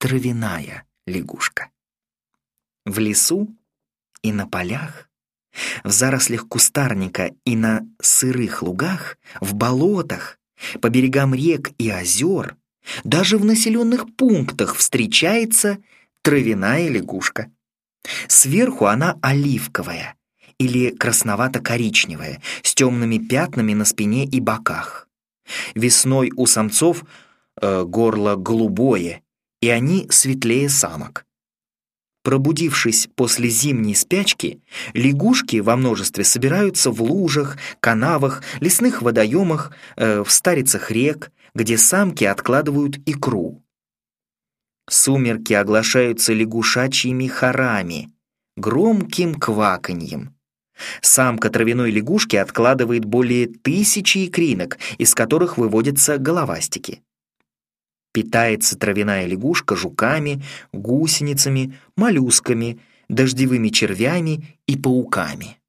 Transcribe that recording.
травяная лягушка. В лесу и на полях, в зарослях кустарника и на сырых лугах, в болотах, по берегам рек и озер, даже в населенных пунктах встречается травяная лягушка. Сверху она оливковая или красновато-коричневая, с темными пятнами на спине и боках. Весной у самцов э, горло голубое, и они светлее самок. Пробудившись после зимней спячки, лягушки во множестве собираются в лужах, канавах, лесных водоемах, э, в старицах рек, где самки откладывают икру. Сумерки оглашаются лягушачьими хорами, громким кваканьем. Самка травяной лягушки откладывает более тысячи икринок, из которых выводятся головастики. Питается травяная лягушка жуками, гусеницами, моллюсками, дождевыми червями и пауками.